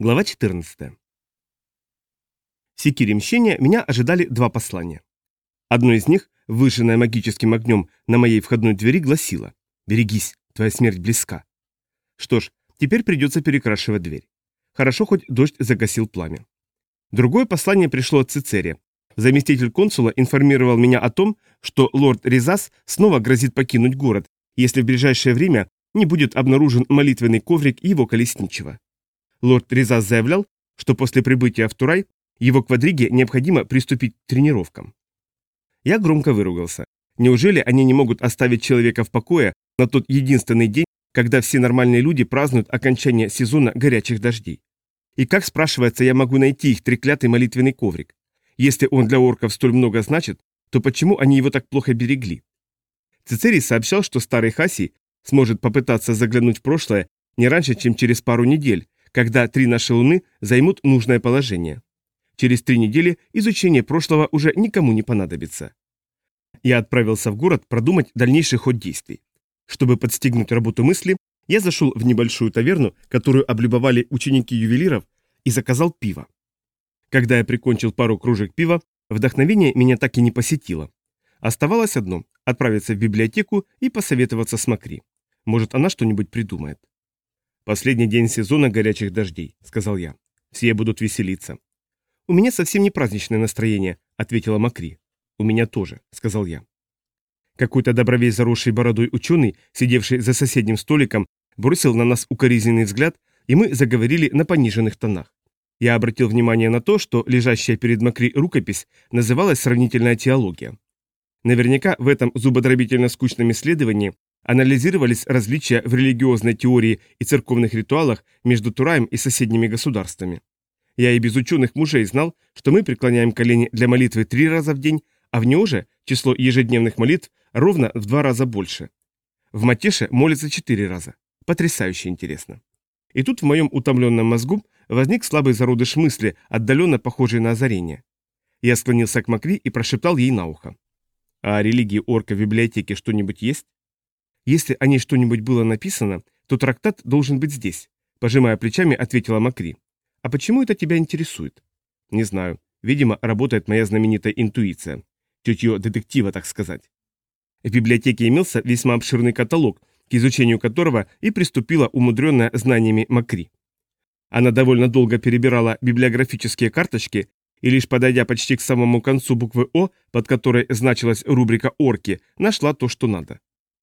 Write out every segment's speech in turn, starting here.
Глава 14. В секире мщения меня ожидали два послания. Одно из них, выжженное магическим огнем на моей входной двери, гласило «Берегись, твоя смерть близка». Что ж, теперь придется перекрашивать дверь. Хорошо, хоть дождь загасил пламя. Другое послание пришло от Цицерия. Заместитель консула информировал меня о том, что лорд Ризас снова грозит покинуть город, если в ближайшее время не будет обнаружен молитвенный коврик его колесничего. Лорд Ризас заявлял, что после прибытия в Турай его квадриге необходимо приступить к тренировкам. Я громко выругался. Неужели они не могут оставить человека в покое на тот единственный день, когда все нормальные люди празднуют окончание сезона горячих дождей? И как, спрашивается, я могу найти их треклятый молитвенный коврик? Если он для орков столь много значит, то почему они его так плохо берегли? Цицерий сообщал, что старый Хасий сможет попытаться заглянуть в прошлое не раньше, чем через пару недель, когда три наши Луны займут нужное положение. Через три недели изучение прошлого уже никому не понадобится. Я отправился в город продумать дальнейший ход действий. Чтобы подстегнуть работу мысли, я зашел в небольшую таверну, которую облюбовали ученики ювелиров, и заказал пиво. Когда я прикончил пару кружек пива, вдохновение меня так и не посетило. Оставалось одно – отправиться в библиотеку и посоветоваться с Макри. Может, она что-нибудь придумает. «Последний день сезона горячих дождей», — сказал я. «Все будут веселиться». «У меня совсем не праздничное настроение», — ответила Макри. «У меня тоже», — сказал я. Какой-то добровей заросший бородой ученый, сидевший за соседним столиком, бросил на нас укоризненный взгляд, и мы заговорили на пониженных тонах. Я обратил внимание на то, что лежащая перед Макри рукопись называлась «Сравнительная теология». Наверняка в этом зубодробительно скучном исследовании анализировались различия в религиозной теории и церковных ритуалах между Тураем и соседними государствами. Я и без ученых мужей знал, что мы преклоняем колени для молитвы три раза в день, а в Неоже число ежедневных молитв ровно в два раза больше. В Матеше молится четыре раза. Потрясающе интересно. И тут в моем утомленном мозгу возник слабый зародыш мысли, отдаленно похожий на озарение. Я склонился к Макри и прошептал ей на ухо. «А о религии орка в библиотеке что-нибудь есть?» Если о ней что-нибудь было написано, то трактат должен быть здесь, пожимая плечами, ответила Макри. А почему это тебя интересует? Не знаю. Видимо, работает моя знаменитая интуиция. Тетье детектива, так сказать. В библиотеке имелся весьма обширный каталог, к изучению которого и приступила умудренная знаниями Макри. Она довольно долго перебирала библиографические карточки и лишь подойдя почти к самому концу буквы О, под которой значилась рубрика «Орки», нашла то, что надо.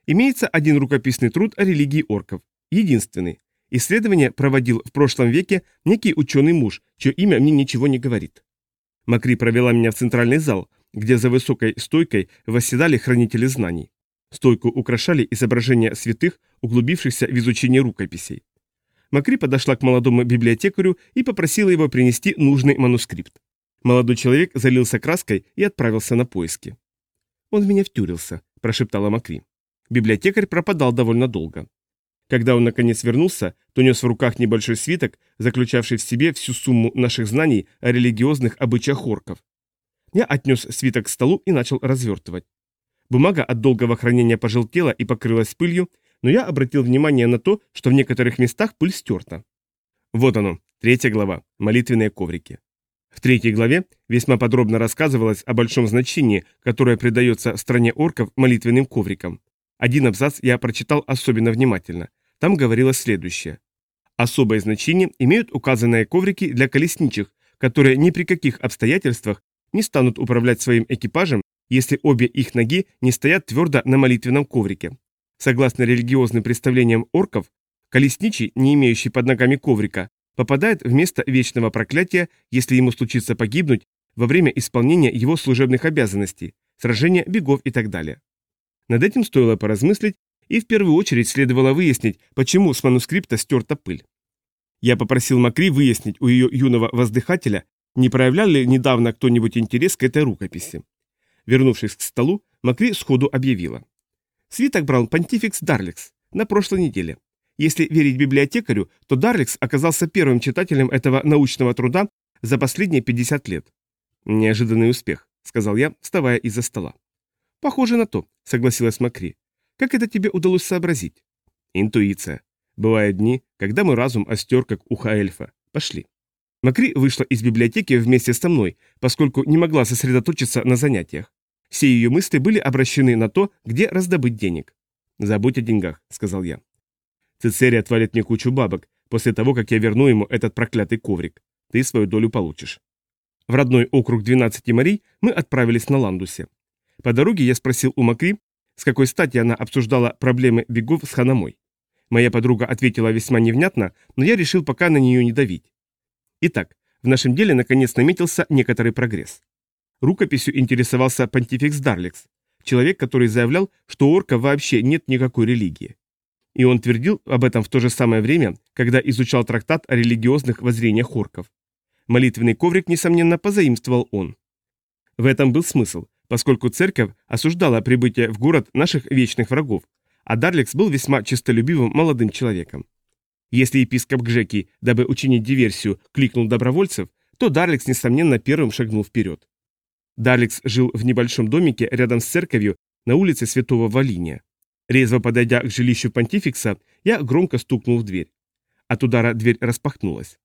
Имеется один рукописный труд о религии орков. Единственный. Исследование проводил в прошлом веке некий ученый муж, чье имя мне ничего не говорит. Макри провела меня в центральный зал, где за высокой стойкой восседали хранители знаний. Стойку украшали изображения святых, углубившихся в изучение рукописей. Макри подошла к молодому библиотекарю и попросила его принести нужный манускрипт. Молодой человек залился краской и отправился на поиски. «Он в меня втюрился», – прошептала Макри. Библиотекарь пропадал довольно долго. Когда он наконец вернулся, то нес в руках небольшой свиток, заключавший в себе всю сумму наших знаний о религиозных обычаях орков. Я отнес свиток к столу и начал развертывать. Бумага от долгого хранения пожелтела и покрылась пылью, но я обратил внимание на то, что в некоторых местах пыль стерта. Вот оно, третья глава, молитвенные коврики. В третьей главе весьма подробно рассказывалось о большом значении, которое придается стране орков молитвенным коврикам. Один абзац я прочитал особенно внимательно. Там говорилось следующее. Особое значение имеют указанные коврики для колесничих, которые ни при каких обстоятельствах не станут управлять своим экипажем, если обе их ноги не стоят твердо на молитвенном коврике. Согласно религиозным представлениям орков, колесничий, не имеющий под ногами коврика, попадает в место вечного проклятия, если ему случится погибнуть во время исполнения его служебных обязанностей, сражения, бегов и так далее. Над этим стоило поразмыслить, и в первую очередь следовало выяснить, почему с манускрипта стерта пыль. Я попросил Макри выяснить у ее юного воздыхателя, не проявлял ли недавно кто-нибудь интерес к этой рукописи. Вернувшись к столу, Макри сходу объявила. Свиток брал понтификс Дарликс на прошлой неделе. Если верить библиотекарю, то Дарликс оказался первым читателем этого научного труда за последние 50 лет. «Неожиданный успех», — сказал я, вставая из-за стола. «Похоже на то», — согласилась Макри. «Как это тебе удалось сообразить?» «Интуиция. Бывают дни, когда мой разум остер, как ухо эльфа. Пошли. Макри вышла из библиотеки вместе со мной, поскольку не могла сосредоточиться на занятиях. Все ее мысли были обращены на то, где раздобыть денег. «Забудь о деньгах», — сказал я. Цицерий отвалит мне кучу бабок после того, как я верну ему этот проклятый коврик. Ты свою долю получишь. В родной округ 12 морей мы отправились на Ландусе. По дороге я спросил у Макри, с какой стати она обсуждала проблемы бегов с Ханамой. Моя подруга ответила весьма невнятно, но я решил пока на нее не давить. Итак, в нашем деле наконец наметился некоторый прогресс. Рукописью интересовался понтификс Дарликс, человек, который заявлял, что у орка вообще нет никакой религии. И он твердил об этом в то же самое время, когда изучал трактат о религиозных воззрениях орков. Молитвенный коврик, несомненно, позаимствовал он. В этом был смысл, поскольку церковь осуждала прибытие в город наших вечных врагов, а Дарликс был весьма честолюбивым молодым человеком. Если епископ Гжеки, дабы учинить диверсию, кликнул добровольцев, то Дарликс, несомненно, первым шагнул вперед. Дарликс жил в небольшом домике рядом с церковью на улице Святого Валиния. Резво подойдя к жилищу понтификса, я громко стукнул в дверь. От удара дверь распахнулась.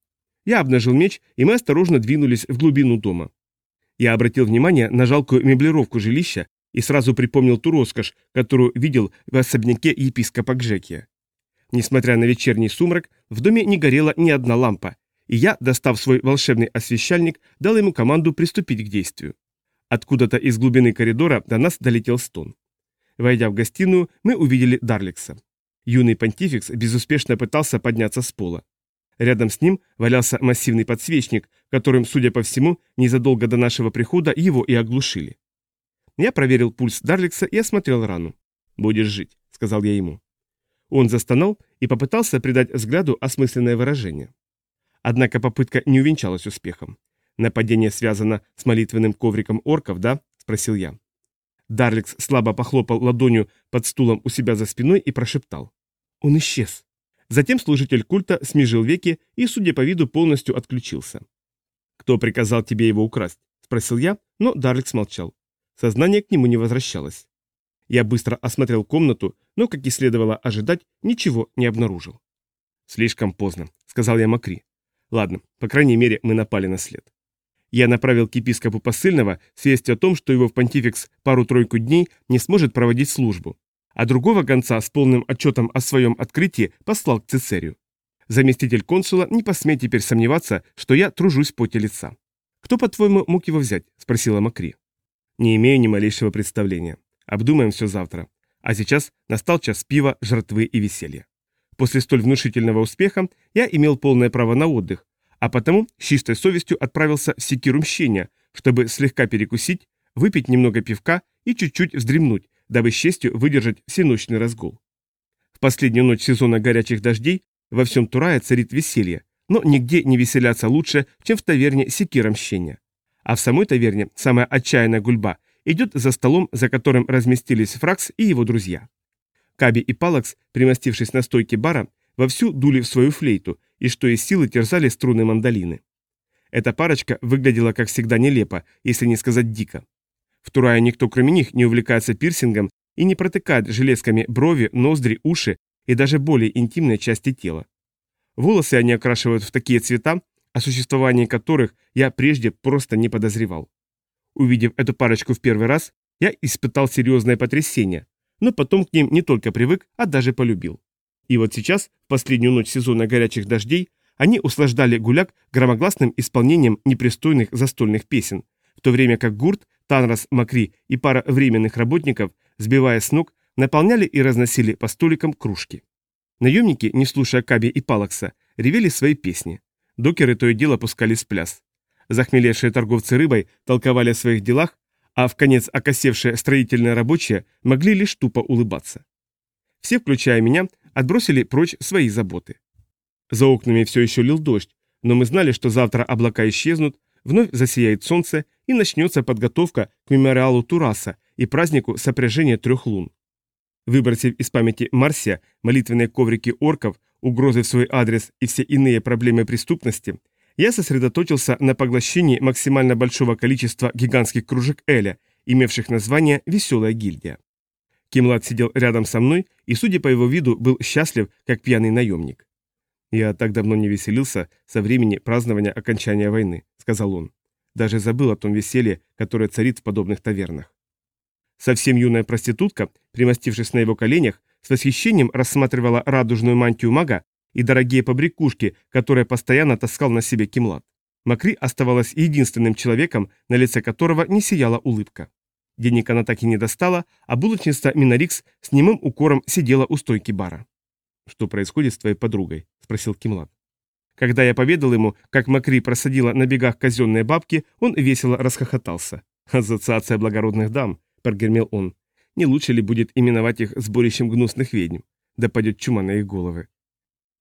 Я обнажил меч, и мы осторожно двинулись в глубину дома. Я обратил внимание на жалкую меблировку жилища и сразу припомнил ту роскошь, которую видел в особняке епископа Гжекия. Несмотря на вечерний сумрак, в доме не горела ни одна лампа, и я, достав свой волшебный освещальник, дал ему команду приступить к действию. Откуда-то из глубины коридора до нас долетел стон. Войдя в гостиную, мы увидели Дарликса. Юный понтификс безуспешно пытался подняться с пола. Рядом с ним валялся массивный подсвечник, которым, судя по всему, незадолго до нашего прихода его и оглушили. Я проверил пульс Дарликса и осмотрел рану. «Будешь жить», — сказал я ему. Он застонал и попытался придать взгляду осмысленное выражение. Однако попытка не увенчалась успехом. «Нападение связано с молитвенным ковриком орков, да?» — спросил я. Дарликс слабо похлопал ладонью под стулом у себя за спиной и прошептал. «Он исчез». Затем служитель культа смежил веки и, судя по виду, полностью отключился. «Кто приказал тебе его украсть?» – спросил я, но Дарликс молчал. Сознание к нему не возвращалось. Я быстро осмотрел комнату, но, как и следовало ожидать, ничего не обнаружил. «Слишком поздно», — сказал я Макри. «Ладно, по крайней мере, мы напали на след». Я направил к епископу посыльного с о том, что его в понтификс пару-тройку дней не сможет проводить службу, а другого гонца с полным отчетом о своем открытии послал к Цицерию. Заместитель консула не посмеет теперь сомневаться, что я тружусь поте лица. «Кто, по-твоему, мог его взять?» – спросила Макри. «Не имею ни малейшего представления. Обдумаем все завтра. А сейчас настал час пива, жратвы и веселья. После столь внушительного успеха я имел полное право на отдых, а потому с чистой совестью отправился в секиру мщения, чтобы слегка перекусить, выпить немного пивка и чуть-чуть вздремнуть, дабы с честью выдержать всеночный разгул. В последнюю ночь сезона горячих дождей во всем Турае царит веселье, но нигде не веселятся лучше, чем в таверне Секира Мщения. А в самой таверне самая отчаянная гульба идет за столом, за которым разместились Фракс и его друзья. Каби и Палакс, примостившись на стойке бара, вовсю дули в свою флейту и что из силы терзали струны мандолины. Эта парочка выглядела, как всегда, нелепо, если не сказать дико. В Турае никто кроме них не увлекается пирсингом и не протыкает железками брови, ноздри, уши и даже более интимные части тела. Волосы они окрашивают в такие цвета, о существовании которых я прежде просто не подозревал. Увидев эту парочку в первый раз, я испытал серьезное потрясение, но потом к ним не только привык, а даже полюбил. И вот сейчас, в последнюю ночь сезона горячих дождей, они услаждали гуляк громогласным исполнением непристойных застольных песен, в то время как Гурт Танрос, Макри и пара временных работников, сбивая с ног, наполняли и разносили по столикам кружки. Наемники, не слушая Каби и Палакса, ревели свои песни. Докеры то и дело пускались в пляс. Захмелевшие торговцы рыбой толковали о своих делах, а в конец окосевшие строительные рабочие могли лишь тупо улыбаться. Все, включая меня, отбросили прочь свои заботы. За окнами все еще лил дождь, но мы знали, что завтра облака исчезнут, вновь засияет солнце и начнется подготовка к мемориалу Тураса и празднику сопряжения трех лун. Выбросив из памяти Марсия молитвенные коврики орков, угрозы в свой адрес и все иные проблемы преступности, я сосредоточился на поглощении максимально большого количества гигантских кружек Эля, имевших название «Веселая гильдия». Кимлад сидел рядом со мной и, судя по его виду, был счастлив, как пьяный наемник. «Я так давно не веселился со времени празднования окончания войны», — сказал он. «Даже забыл о том веселье, которое царит в подобных тавернах». Совсем юная проститутка, примостившись на его коленях, с восхищением рассматривала радужную мантию мага и дорогие побрякушки, которые постоянно таскал на себе Кимлад. Макри оставалась единственным человеком, на лице которого не сияла улыбка. Денег она так и не достала, а булочница Минарикс с немым укором сидела у стойки бара. «Что происходит с твоей подругой?» – спросил Кимлад. Когда я поведал ему, как Макри просадила на бегах казенные бабки, он весело расхохотался. «Ассоциация благородных дам», – прогермел он. «Не лучше ли будет именовать их сборищем гнусных ведьм? Да падет чума на их головы».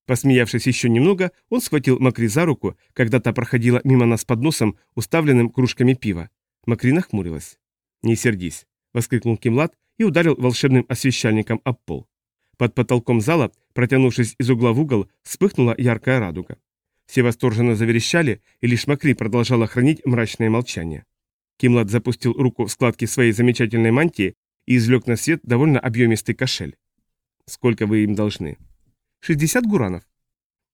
Посмеявшись еще немного, он схватил Макри за руку, когда та проходила мимо нас под носом, уставленным кружками пива. Макри нахмурилась. «Не сердись», — воскликнул Кимлад и ударил волшебным освещальником об пол. Под потолком зала, протянувшись из угла в угол, вспыхнула яркая радуга. Все восторженно заверещали, и лишь Макри продолжала хранить мрачное молчание. Кимлад запустил руку в складки своей замечательной мантии и извлек на свет довольно объемистый кошель. «Сколько вы им должны?» «60 гуранов».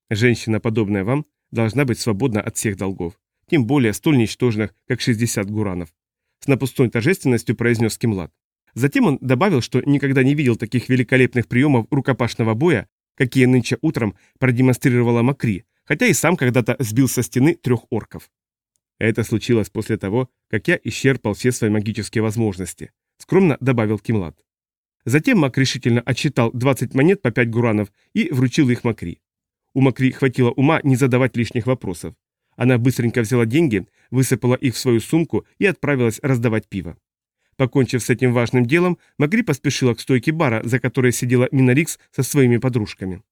«Женщина, подобная вам, должна быть свободна от всех долгов, тем более столь ничтожных, как 60 гуранов с напустой торжественностью произнес Кимлад. Затем он добавил, что никогда не видел таких великолепных приемов рукопашного боя, какие нынче утром продемонстрировала Макри, хотя и сам когда-то сбил со стены трех орков. Это случилось после того, как я исчерпал все свои магические возможности, скромно добавил Кимлад. Затем Мак решительно отчитал 20 монет по 5 гуранов и вручил их Макри. У Макри хватило ума не задавать лишних вопросов. Она быстренько взяла деньги, высыпала их в свою сумку и отправилась раздавать пиво. Покончив с этим важным делом, Магри поспешила к стойке бара, за которой сидела Минарикс со своими подружками.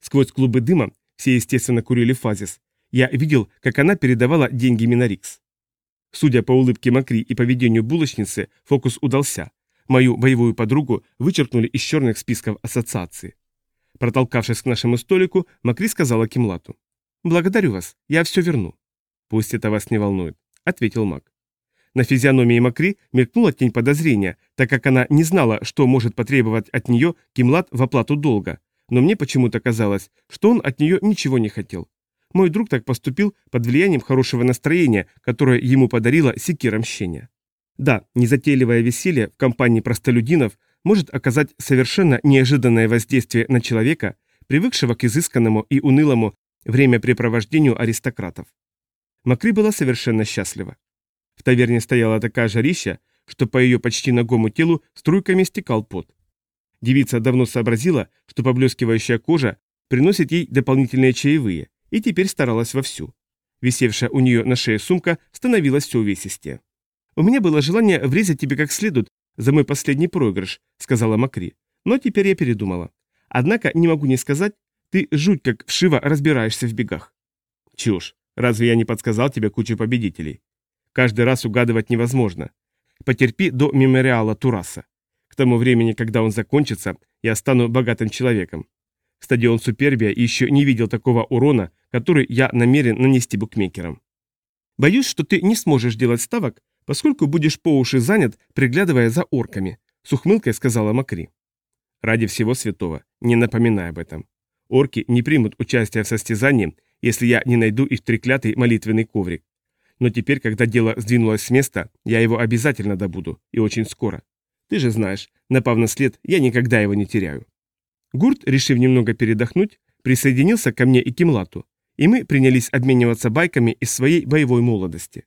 Сквозь клубы дыма, все естественно курили фазис, я видел, как она передавала деньги Минарикс. Судя по улыбке Макри и поведению булочницы, фокус удался. Мою боевую подругу вычеркнули из черных списков ассоциации. Протолкавшись к нашему столику, Макри сказала Кимлату. «Благодарю вас, я все верну». «Пусть это вас не волнует», — ответил маг. На физиономии Макри мелькнула тень подозрения, так как она не знала, что может потребовать от нее Кимлад в оплату долга, но мне почему-то казалось, что он от нее ничего не хотел. Мой друг так поступил под влиянием хорошего настроения, которое ему подарила секира мщения. Да, незатейливое веселье в компании простолюдинов может оказать совершенно неожиданное воздействие на человека, привыкшего к изысканному и унылому времяпрепровождению аристократов. Макри была совершенно счастлива. В таверне стояла такая жарища, что по ее почти ногому телу струйками стекал пот. Девица давно сообразила, что поблескивающая кожа приносит ей дополнительные чаевые, и теперь старалась вовсю. Висевшая у нее на шее сумка становилась все увесистее. «У меня было желание врезать тебе как следует за мой последний проигрыш», — сказала Макри. «Но теперь я передумала. Однако не могу не сказать, ты жуть как вшиво разбираешься в бегах. Чушь. Разве я не подсказал тебе кучу победителей? Каждый раз угадывать невозможно. Потерпи до мемориала Тураса. К тому времени, когда он закончится, я стану богатым человеком. Стадион Супербия еще не видел такого урона, который я намерен нанести букмекерам. Боюсь, что ты не сможешь делать ставок, поскольку будешь по уши занят, приглядывая за орками, с ухмылкой сказала Макри. Ради всего святого, не напоминай об этом. Орки не примут участие в состязании, если я не найду их треклятый молитвенный коврик. Но теперь, когда дело сдвинулось с места, я его обязательно добуду, и очень скоро. Ты же знаешь, напав на след, я никогда его не теряю. Гурт, решив немного передохнуть, присоединился ко мне и Кимлату, и мы принялись обмениваться байками из своей боевой молодости.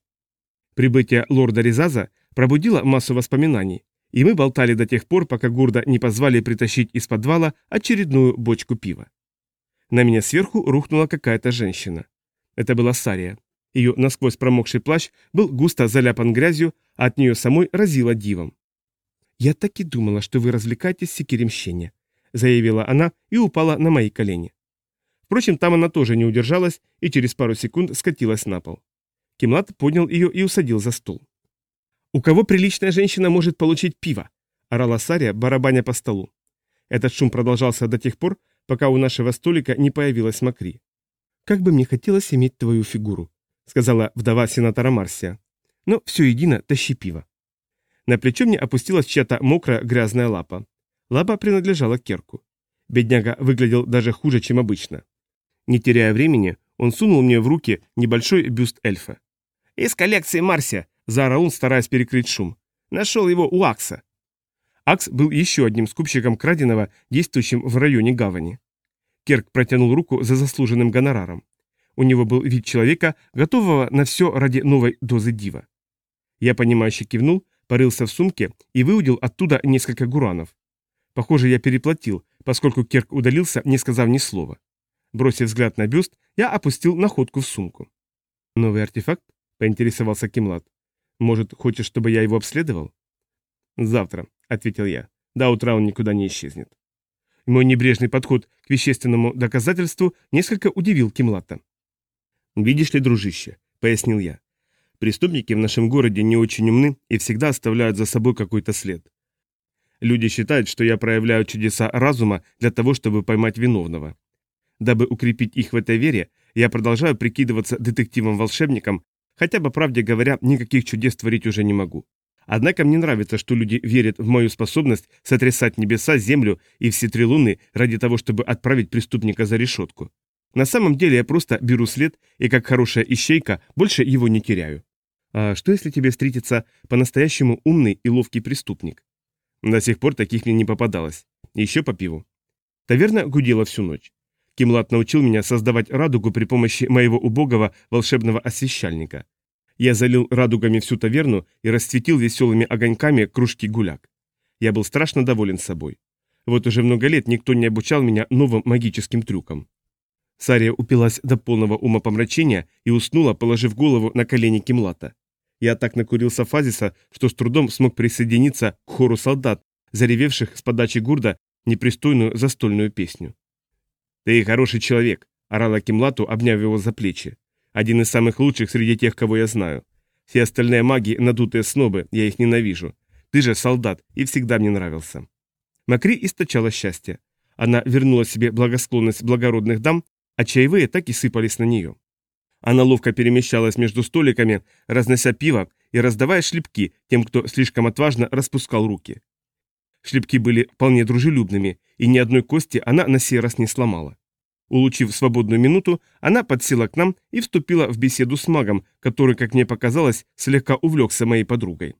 Прибытие лорда Ризаза пробудило массу воспоминаний, и мы болтали до тех пор, пока Гурда не позвали притащить из подвала очередную бочку пива. На меня сверху рухнула какая-то женщина. Это была Сария. Ее насквозь промокший плащ был густо заляпан грязью, а от нее самой разило дивом. «Я так и думала, что вы развлекаетесь секиремщения», — заявила она и упала на мои колени. Впрочем, там она тоже не удержалась и через пару секунд скатилась на пол. Кимлад поднял ее и усадил за стол. «У кого приличная женщина может получить пиво?» – орала Сария, барабаня по столу. Этот шум продолжался до тех пор, пока у нашего столика не появилась Макри. «Как бы мне хотелось иметь твою фигуру», — сказала вдова сенатора Марсия. «Но все едино, тащи пиво». На плечо мне опустилась чья-то мокрая грязная лапа. Лапа принадлежала Керку. Бедняга выглядел даже хуже, чем обычно. Не теряя времени, он сунул мне в руки небольшой бюст эльфа. «Из коллекции Марсия!» – заорал он, стараясь перекрыть шум. «Нашел его у Акса!» Акс был еще одним скупщиком краденого, действующим в районе гавани. Керк протянул руку за заслуженным гонораром. У него был вид человека, готового на все ради новой дозы дива. Я понимающе кивнул, порылся в сумке и выудил оттуда несколько гуранов. Похоже, я переплатил, поскольку Керк удалился, не сказав ни слова. Бросив взгляд на бюст, я опустил находку в сумку. «Новый артефакт?» — поинтересовался Кимлад. «Может, хочешь, чтобы я его обследовал?» «Завтра», — ответил я. «До утра он никуда не исчезнет». Мой небрежный подход к вещественному доказательству несколько удивил Кимлата. «Видишь ли, дружище», — пояснил я, — «преступники в нашем городе не очень умны и всегда оставляют за собой какой-то след. Люди считают, что я проявляю чудеса разума для того, чтобы поймать виновного. Дабы укрепить их в этой вере, я продолжаю прикидываться детективом-волшебником, хотя, по правде говоря, никаких чудес творить уже не могу. Однако мне нравится, что люди верят в мою способность сотрясать небеса, землю и все три луны ради того, чтобы отправить преступника за решетку. На самом деле я просто беру след и, как хорошая ищейка, больше его не теряю. А что, если тебе встретится по-настоящему умный и ловкий преступник? До сих пор таких мне не попадалось. Еще по пиву. Таверна гудела всю ночь. Кимлад научил меня создавать радугу при помощи моего убогого волшебного освещальника. Я залил радугами всю таверну и расцветил веселыми огоньками кружки гуляк. Я был страшно доволен собой. Вот уже много лет никто не обучал меня новым магическим трюкам. Сария упилась до полного умопомрачения и уснула, положив голову на колени Кимлата. Я так накурился фазиса, что с трудом смог присоединиться к хору солдат, заревевших с подачи гурда непристойную застольную песню. «Ты хороший человек», — орала Кимлату, обняв его за плечи. «Один из самых лучших среди тех, кого я знаю. Все остальные маги — надутые снобы, я их ненавижу. Ты же солдат и всегда мне нравился». Макри источала счастье. Она вернула себе благосклонность благородных дам, а чаевые так и сыпались на нее. Она ловко перемещалась между столиками, разнося пиво и раздавая шлепки тем, кто слишком отважно распускал руки. Шлепки были вполне дружелюбными, и ни одной кости она на сей раз не сломала. Улучив свободную минуту, она подсела к нам и вступила в беседу с магом, который, как мне показалось, слегка увлекся моей подругой.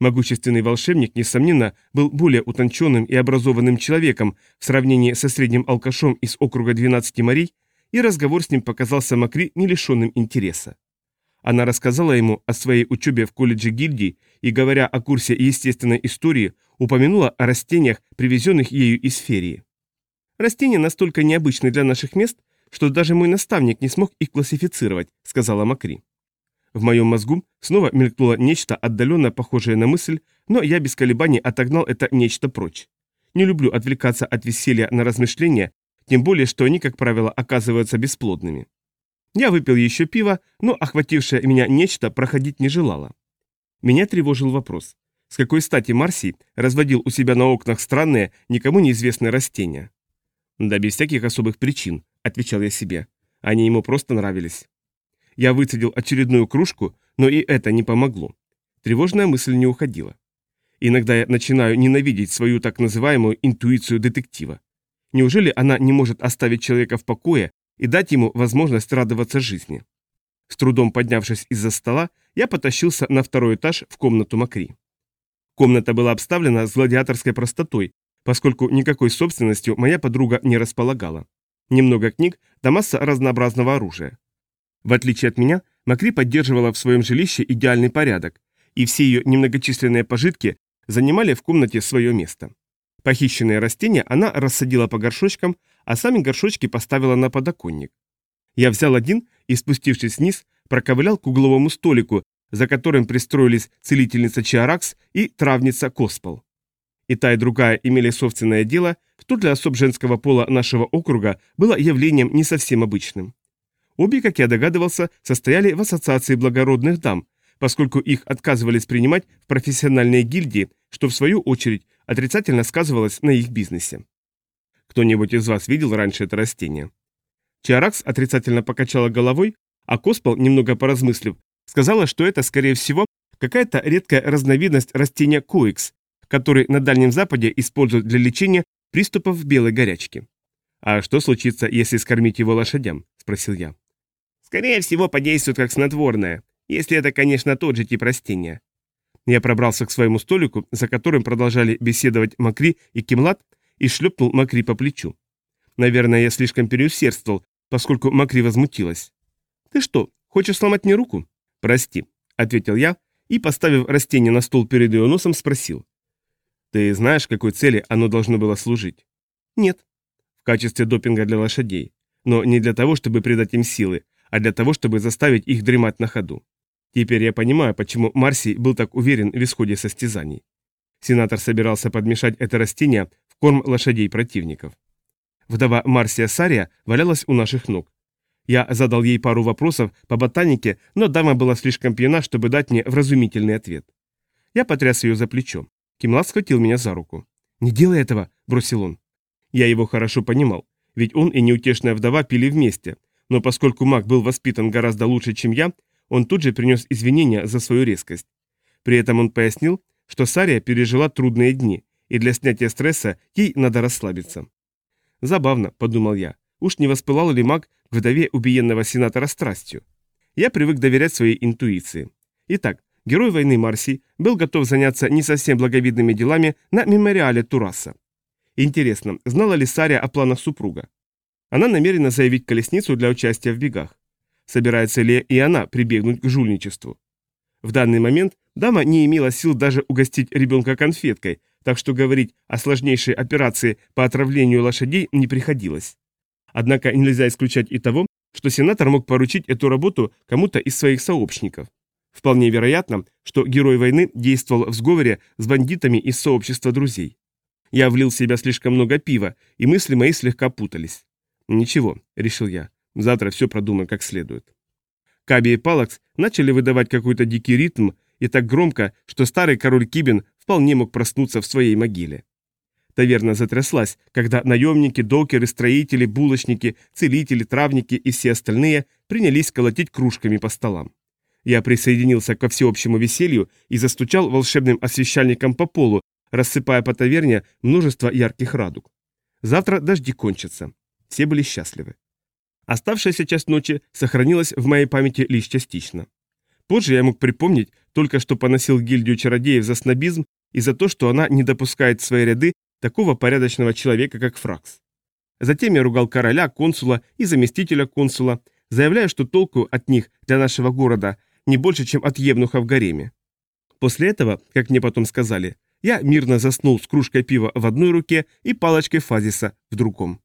Могущественный волшебник, несомненно, был более утонченным и образованным человеком в сравнении со средним алкашом из округа 12 морей, и разговор с ним показался Макри не лишенным интереса. Она рассказала ему о своей учебе в колледже гильдии и, говоря о курсе естественной истории, упомянула о растениях, привезенных ею из Ферии. «Растения настолько необычны для наших мест, что даже мой наставник не смог их классифицировать», — сказала Макри. В моем мозгу снова мелькнуло нечто отдаленно похожее на мысль, но я без колебаний отогнал это нечто прочь. Не люблю отвлекаться от веселья на размышления тем более, что они, как правило, оказываются бесплодными. Я выпил еще пиво, но охватившее меня нечто проходить не желало. Меня тревожил вопрос. С какой стати Марсий разводил у себя на окнах странные, никому неизвестные растения? Да без всяких особых причин, отвечал я себе. Они ему просто нравились. Я выцедил очередную кружку, но и это не помогло. Тревожная мысль не уходила. Иногда я начинаю ненавидеть свою так называемую интуицию детектива. Неужели она не может оставить человека в покое и дать ему возможность радоваться жизни? С трудом поднявшись из-за стола, я потащился на второй этаж в комнату Макри. Комната была обставлена с гладиаторской простотой, поскольку никакой собственностью моя подруга не располагала. Немного книг, да масса разнообразного оружия. В отличие от меня, Макри поддерживала в своем жилище идеальный порядок, и все ее немногочисленные пожитки занимали в комнате свое место. Похищенные растения она рассадила по горшочкам, а сами горшочки поставила на подоконник. Я взял один и, спустившись вниз, проковылял к угловому столику, за которым пристроились целительница Чиаракс и травница Коспол. И та, и другая имели собственное дело, что для особ женского пола нашего округа было явлением не совсем обычным. Обе, как я догадывался, состояли в ассоциации благородных дам, поскольку их отказывались принимать в профессиональные гильдии, что в свою очередь отрицательно сказывалось на их бизнесе. Кто-нибудь из вас видел раньше это растение? Чиаракс отрицательно покачала головой, а Коспал, немного поразмыслив, сказала, что это, скорее всего, какая-то редкая разновидность растения коикс, который на Дальнем Западе используют для лечения приступов белой горячки. «А что случится, если скормить его лошадям?» – спросил я. «Скорее всего, подействует как снотворное, если это, конечно, тот же тип растения». Я пробрался к своему столику, за которым продолжали беседовать Макри и Кимлад, и шлепнул Макри по плечу. Наверное, я слишком переусердствовал, поскольку Макри возмутилась. «Ты что, хочешь сломать мне руку?» «Прости», — ответил я, и, поставив растение на стол перед ее носом, спросил. «Ты знаешь, какой цели оно должно было служить?» «Нет». «В качестве допинга для лошадей. Но не для того, чтобы придать им силы, а для того, чтобы заставить их дремать на ходу. Теперь я понимаю, почему Марсий был так уверен в исходе состязаний. Сенатор собирался подмешать это растение в корм лошадей противников. Вдова Марсия Сария валялась у наших ног. Я задал ей пару вопросов по ботанике, но дама была слишком пьяна, чтобы дать мне вразумительный ответ. Я потряс ее за плечо. Кимлад схватил меня за руку. «Не делай этого!» – бросил он. Я его хорошо понимал, ведь он и неутешная вдова пили вместе, но поскольку маг был воспитан гораздо лучше, чем я, он тут же принес извинения за свою резкость. При этом он пояснил, что Сария пережила трудные дни, и для снятия стресса ей надо расслабиться. Забавно, подумал я, уж не воспылал ли маг к вдове убиенного сенатора страстью? Я привык доверять своей интуиции. Итак, герой войны Марси был готов заняться не совсем благовидными делами на мемориале Тураса. Интересно, знала ли Сария о планах супруга? Она намерена заявить колесницу для участия в бегах. Собирается ли и она прибегнуть к жульничеству? В данный момент дама не имела сил даже угостить ребенка конфеткой, так что говорить о сложнейшей операции по отравлению лошадей не приходилось. Однако нельзя исключать и того, что сенатор мог поручить эту работу кому-то из своих сообщников. Вполне вероятно, что герой войны действовал в сговоре с бандитами из сообщества друзей. Я влил в себя слишком много пива, и мысли мои слегка путались. «Ничего», — решил я, Завтра все продумаю как следует. Каби и Палакс начали выдавать какой-то дикий ритм, и так громко, что старый король Кибин вполне мог проснуться в своей могиле. Таверна затряслась, когда наемники, докеры, строители, булочники, целители, травники и все остальные принялись колотить кружками по столам. Я присоединился ко всеобщему веселью и застучал волшебным освещальником по полу, рассыпая по таверне множество ярких радуг. Завтра дожди кончатся. Все были счастливы. Оставшаяся часть ночи сохранилась в моей памяти лишь частично. Позже я мог припомнить только, что поносил гильдию чародеев за снобизм и за то, что она не допускает в свои ряды такого порядочного человека, как Фракс. Затем я ругал короля, консула и заместителя консула, заявляя, что толку от них для нашего города не больше, чем от евнуха в гареме. После этого, как мне потом сказали, я мирно заснул с кружкой пива в одной руке и палочкой фазиса в другом.